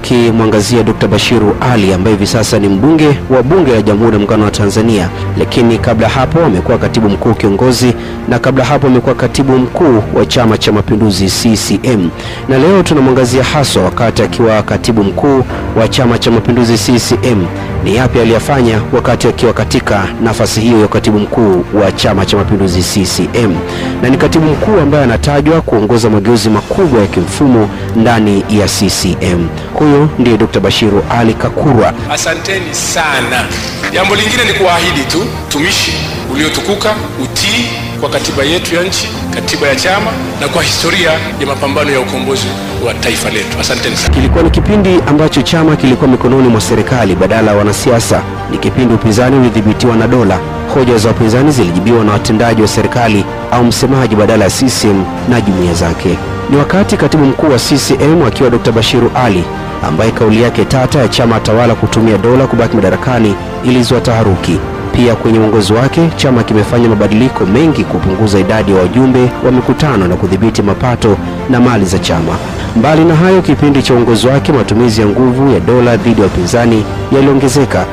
Ukimwangazia Dr. Bashiru Ali ambaye hivi sasa ni mbunge wa bunge la Jamhuri ya Muungano wa Tanzania, lakini kabla hapo amekuwa katibu mkuu kiongozi, na kabla hapo amekuwa katibu mkuu wa Chama cha Mapinduzi CCM, na leo tunamwangazia haswa wakati akiwa katibu mkuu wa Chama cha Mapinduzi CCM, ni yapi aliyafanya wakati akiwa katika nafasi hiyo ya katibu mkuu wa Chama cha Mapinduzi CCM, na ni katibu mkuu ambaye anatajwa kuongoza mageuzi makubwa ya kimfumo ndani ya CCM. Huyo ndiye Dr. Bashiru Ali Kakurwa. Asanteni sana. Jambo lingine ni kuahidi tu tumishi uliotukuka, utii kwa katiba yetu ya nchi, katiba ya chama na kwa historia ya mapambano ya ukombozi wa taifa letu. Asanteni sana. Kilikuwa ni kipindi ambacho chama kilikuwa mikononi mwa serikali badala ya wanasiasa. Ni kipindi upinzani ulidhibitiwa na dola. Hoja za upinzani zilijibiwa na watendaji wa serikali au msemaji badala ya CCM na jumuiya zake. Ni wakati katibu mkuu wa CCM akiwa Dr. Bashiru Ali ambaye kauli yake tata ya chama tawala kutumia dola kubaki madarakani ilizua taharuki. Pia kwenye uongozi wake chama kimefanya mabadiliko mengi kupunguza idadi ya wa wajumbe wa mikutano na kudhibiti mapato na mali za chama. Mbali na hayo, kipindi cha uongozi wake matumizi ya nguvu ya dola dhidi ya wapinzani yaliongezeka.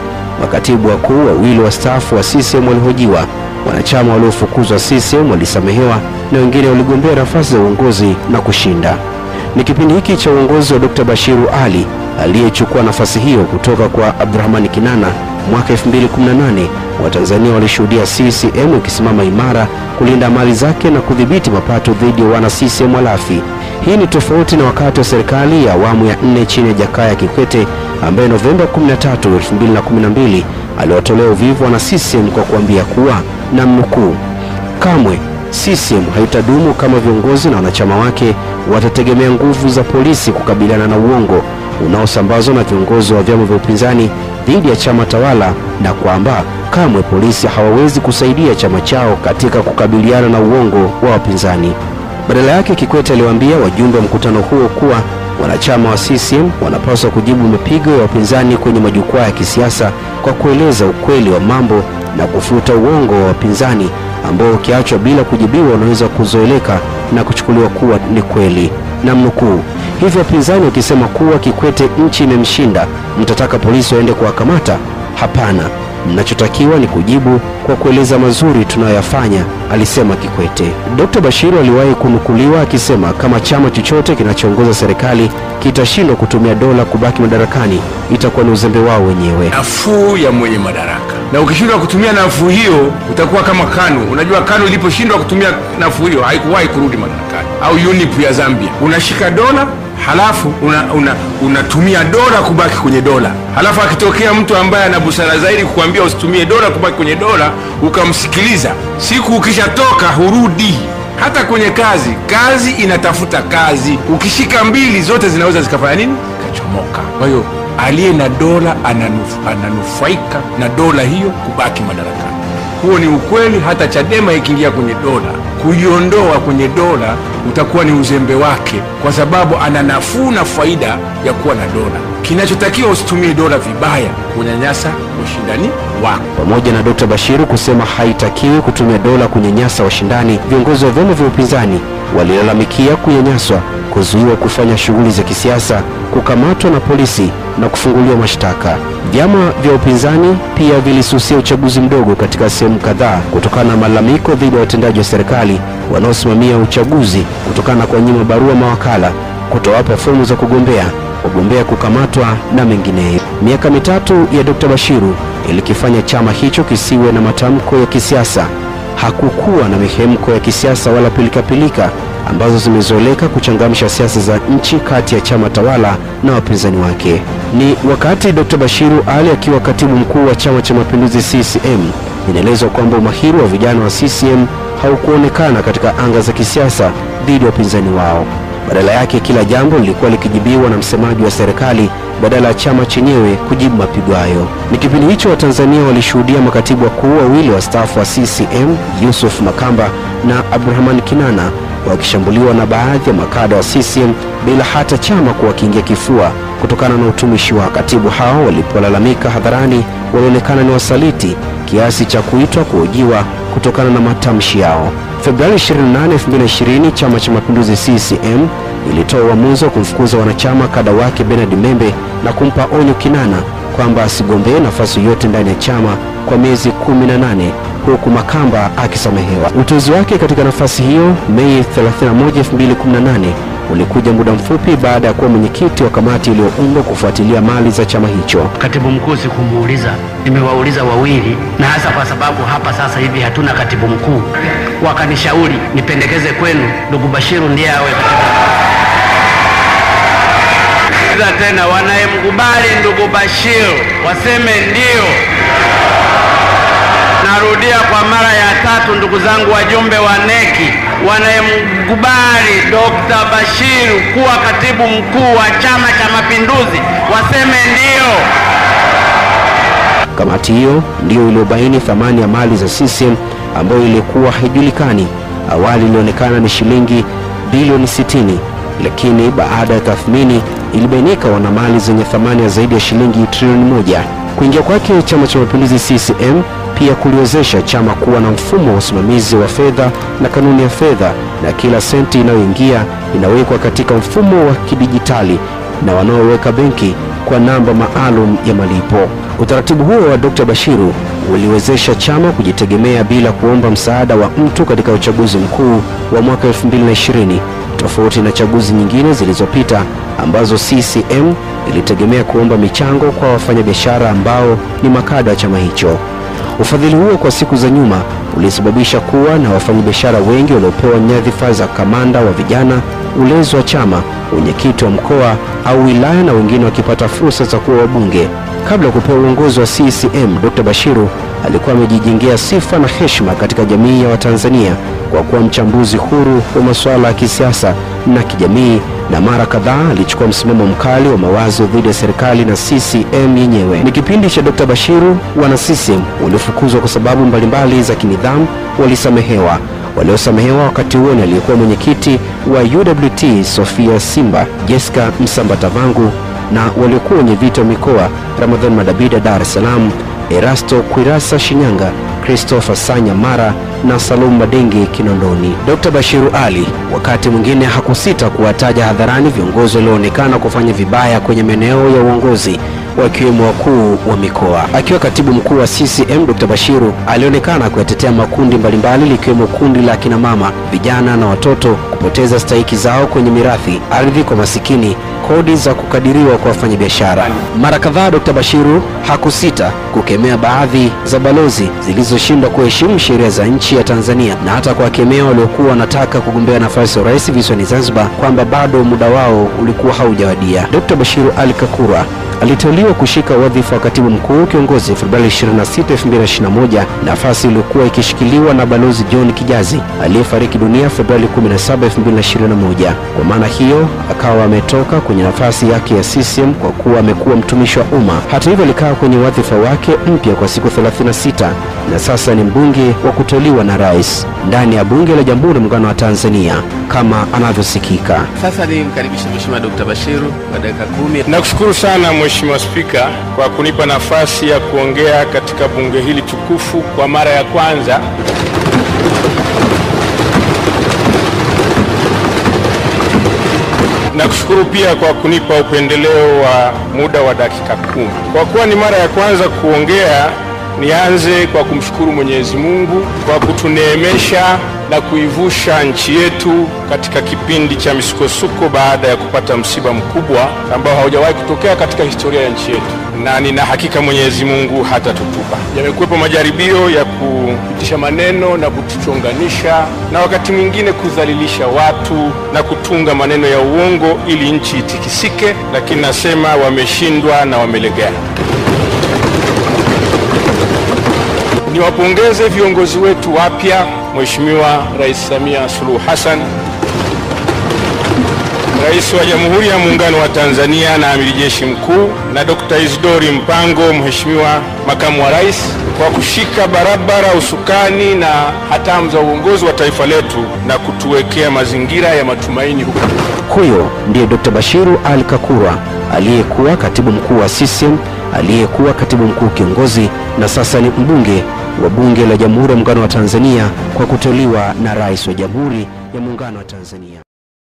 Makatibu wakuu wawili wastaafu wa CCM walihojiwa, wanachama waliofukuzwa CCM walisamehewa na wengine waligombea nafasi za uongozi na kushinda. Ni kipindi hiki cha uongozi wa Dr. Bashiru Ali aliyechukua nafasi hiyo kutoka kwa Abdurahmani Kinana mwaka 2018. Watanzania walishuhudia CCM ikisimama imara kulinda mali zake na kudhibiti mapato dhidi ya wana CCM walafi. Hii ni tofauti na wakati wa serikali ya awamu ya nne chini ya Jakaya Kikwete ambaye Novemba 13, 2012 aliwatolea uvivu wana CCM kwa kuambia kuwa na mnukuu, kamwe CCM haitadumu kama viongozi na wanachama wake watategemea nguvu za polisi kukabiliana na uongo unaosambazwa na viongozi wa vyama vya upinzani dhidi ya chama tawala, na kwamba kamwe polisi hawawezi kusaidia chama chao katika kukabiliana na uongo wa wapinzani. Badala yake, Kikwete aliwaambia wajumbe wa mkutano huo kuwa wanachama wa CCM wanapaswa kujibu mapigo ya wapinzani kwenye majukwaa ya kisiasa kwa kueleza ukweli wa mambo na kufuta uongo wa wapinzani ambao ukiachwa bila kujibiwa unaweza kuzoeleka na kuchukuliwa kuwa ni kweli. Na mnukuu, hivyo wapinzani wakisema kuwa Kikwete nchi imemshinda, mtataka polisi waende kuwakamata? Hapana, mnachotakiwa ni kujibu kwa kueleza mazuri tunayoyafanya, alisema Kikwete. Dkt. Bashiru aliwahi kunukuliwa akisema kama chama chochote kinachoongoza serikali kitashindwa kutumia dola kubaki madarakani, itakuwa ni uzembe wao wenyewe. Nafuu ya mwenye madaraka, na ukishindwa kutumia nafuu hiyo utakuwa kama KANU. Unajua KANU iliposhindwa kutumia nafuu hiyo haikuwahi kurudi madarakani, au UNIP ya Zambia. Unashika dola halafu unatumia una, una dola kubaki kwenye dola, halafu akitokea mtu ambaye ana busara zaidi kukwambia usitumie dola kubaki kwenye dola, ukamsikiliza, siku ukishatoka hurudi hata kwenye kazi. Kazi inatafuta kazi, ukishika mbili zote zinaweza zikafanya nini? Kachomoka. Kwa hiyo aliye na dola ananufaika na dola hiyo kubaki madarakani. Huo ni ukweli. Hata Chadema ikiingia kwenye dola, kuiondoa kwenye dola utakuwa ni uzembe wake, kwa sababu ana nafuu na faida ya kuwa na dola. Kinachotakiwa usitumie dola vibaya kunyanyasa washindani wako. Pamoja na Dr. Bashiru kusema haitakiwi kutumia dola kunyanyasa washindani, viongozi wa vyama vya upinzani walilalamikia kunyanyaswa, kuzuiwa kufanya shughuli za kisiasa, kukamatwa na polisi na kufunguliwa mashtaka. Vyama vya upinzani pia vilisusia uchaguzi mdogo katika sehemu kadhaa kutokana na malalamiko dhidi ya watendaji wa serikali wanaosimamia uchaguzi kutokana na kuwanyima barua mawakala, kutowapa fomu za kugombea, wagombea kukamatwa na mengineyo. Miaka mitatu ya Dr. Bashiru ilikifanya chama hicho kisiwe na matamko ya kisiasa. Hakukuwa na mihemko ya kisiasa wala pilikapilika ambazo zimezoeleka kuchangamsha siasa za nchi kati ya chama tawala na wapinzani wake. Ni wakati Dr. Bashiru Ali akiwa katibu mkuu wa Chama cha Mapinduzi CCM, inaelezwa kwamba umahiri wa vijana wa CCM haukuonekana katika anga za kisiasa dhidi ya wapinzani wao. Badala yake kila jambo lilikuwa likijibiwa na msemaji wa serikali badala ya chama chenyewe kujibu mapigo hayo. Ni kipindi hicho Watanzania walishuhudia makatibu wakuu wawili wastaafu wa CCM, Yusuf Makamba na Abdurahman Kinana wakishambuliwa na baadhi ya makada wa CCM bila hata chama kuwakiingia kifua kutokana na utumishi wa katibu hao. Walipolalamika hadharani, walionekana ni wasaliti kiasi cha kuitwa kuhojiwa kutokana na matamshi yao. Februari 28, 2020 Chama cha Mapinduzi CCM ilitoa uamuzi wa kumfukuza wanachama kada wake Bernard Membe na kumpa onyo kinana kwamba asigombee nafasi yote ndani ya chama kwa miezi 18 huku Makamba akisamehewa. Uteuzi wake katika nafasi hiyo Mei 31, 2018 ulikuja muda mfupi baada ya kuwa mwenyekiti wa kamati iliyoundwa kufuatilia mali za chama hicho. Katibu mkuu sikumuuliza, nimewauliza wawili, na hasa kwa sababu hapa sasa hivi hatuna katibu mkuu. Wakanishauri nipendekeze kwenu ndugu Bashiru ndiye awe. Tena wanayemkubali ndugu Bashiru waseme ndio. Narudia kwa mara ya tatu, ndugu zangu wajumbe wa neki, wanayemkubali Dr. Bashiru kuwa katibu mkuu wa Chama cha Mapinduzi waseme ndio. Kamati hiyo ndiyo iliyobaini thamani ya mali za CCM ambayo ilikuwa haijulikani. Awali ilionekana ni shilingi bilioni 60, lakini baada ya tathmini ilibainika wana mali zenye thamani ya zaidi ya shilingi trilioni moja. Kuingia kwake Chama cha Mapinduzi CCM pia kuliwezesha chama kuwa na mfumo wa usimamizi wa fedha na kanuni ya fedha, na kila senti inayoingia inawekwa katika mfumo wa kidijitali na wanaoweka benki kwa namba maalum ya malipo. Utaratibu huo wa Dr. Bashiru uliwezesha chama kujitegemea bila kuomba msaada wa mtu katika uchaguzi mkuu wa mwaka 2020 tofauti na chaguzi nyingine zilizopita ambazo CCM ilitegemea kuomba michango kwa wafanyabiashara ambao ni makada wa chama hicho. Ufadhili huo kwa siku za nyuma ulisababisha kuwa na wafanyabiashara wengi waliopewa nyadhifa za kamanda wa vijana, ulezi wa chama, wenyekiti wa mkoa au wilaya, na wengine wakipata fursa za kuwa wabunge. Kabla ya kupewa uongozi wa CCM, Dr. Bashiru alikuwa amejijengea sifa na heshima katika jamii ya Watanzania kwa kuwa mchambuzi huru wa masuala ya kisiasa na kijamii, na mara kadhaa alichukua msimamo mkali wa mawazo dhidi ya serikali na CCM yenyewe. Ni kipindi cha Dr. Bashiru, wana CCM waliofukuzwa kwa sababu mbalimbali za kinidhamu walisamehewa. Waliosamehewa wakati huo ni aliyekuwa mwenyekiti wa UWT Sofia Simba, Jessica Msambatavangu na waliokuwa wenye viti wa mikoa Ramadhan Madabida Dar es Salaam, Erasto Kwirasa Shinyanga, Christopher Sanya Mara na Salum Madingi Kinondoni. Dr. Bashiru Ali wakati mwingine hakusita kuwataja hadharani viongozi walioonekana kufanya vibaya kwenye maeneo ya uongozi wakiwemo wakuu wa mikoa. Akiwa katibu mkuu wa CCM, Dr. Bashiru alionekana kuyatetea makundi mbalimbali likiwemo kundi la kina mama, vijana na watoto kupoteza stahiki zao kwenye mirathi, ardhi kwa masikini, kodi za kukadiriwa kwa wafanyabiashara. Mara kadhaa Dr. Bashiru hakusita kukemea baadhi za balozi zilizoshindwa kuheshimu sheria za nchi ya Tanzania na hata kuwakemea waliokuwa wanataka kugombea nafasi ya urais visiwani Zanzibar kwamba bado muda wao ulikuwa haujawadia. Dr. Bashiru Ali Kakura aliteuliwa kushika wadhifa wa katibu mkuu kiongozi Februari 26, 2021, nafasi iliyokuwa ikishikiliwa na balozi John Kijazi aliyefariki dunia Februari 17, 2021. Kwa maana hiyo akawa ametoka kwenye nafasi yake ya CCM kwa kuwa amekuwa mtumishi wa umma. Hata hivyo, alikaa kwenye wadhifa wake mpya kwa siku 36 na sasa ni mbunge wa kuteuliwa na rais ndani ya bunge la Jamhuri ya Muungano wa Tanzania kama anavyosikika. Sasa nimkaribishe Mheshimiwa Dr. Bashiru kwa dakika kumi. Nakushukuru sana Mheshimiwa Spika kwa kunipa nafasi ya kuongea katika bunge hili tukufu kwa mara ya kwanza. Nakushukuru pia kwa kunipa upendeleo wa muda wa dakika kumi. Kwa kuwa ni mara ya kwanza kuongea, nianze kwa kumshukuru Mwenyezi Mungu kwa kutuneemesha na kuivusha nchi yetu katika kipindi cha misukosuko baada ya kupata msiba mkubwa ambao haujawahi kutokea katika historia ya nchi yetu, na nina hakika Mwenyezi Mungu hatatutupa. Yamekuwepo majaribio ya kupitisha maneno na kutuchonganisha na wakati mwingine kudhalilisha watu na kutunga maneno ya uongo ili nchi itikisike, lakini nasema wameshindwa na wamelegea. Niwapongeze viongozi wetu wapya, Mheshimiwa Rais Samia Suluhu Hassan, Rais wa Jamhuri ya Muungano wa Tanzania na Amiri Jeshi Mkuu, na Dr. Isidori Mpango, Mheshimiwa Makamu wa Rais, kwa kushika barabara usukani na hatamu za uongozi wa taifa letu na kutuwekea mazingira ya matumaini huko. Huyo ndiye Dr. Bashiru Ali Kakura aliyekuwa katibu mkuu wa CCM, aliyekuwa katibu mkuu kiongozi na sasa ni mbunge wa Bunge la Jamhuri ya Muungano wa Tanzania kwa kuteuliwa na Rais wa Jamhuri ya Muungano wa Tanzania.